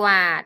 กวาด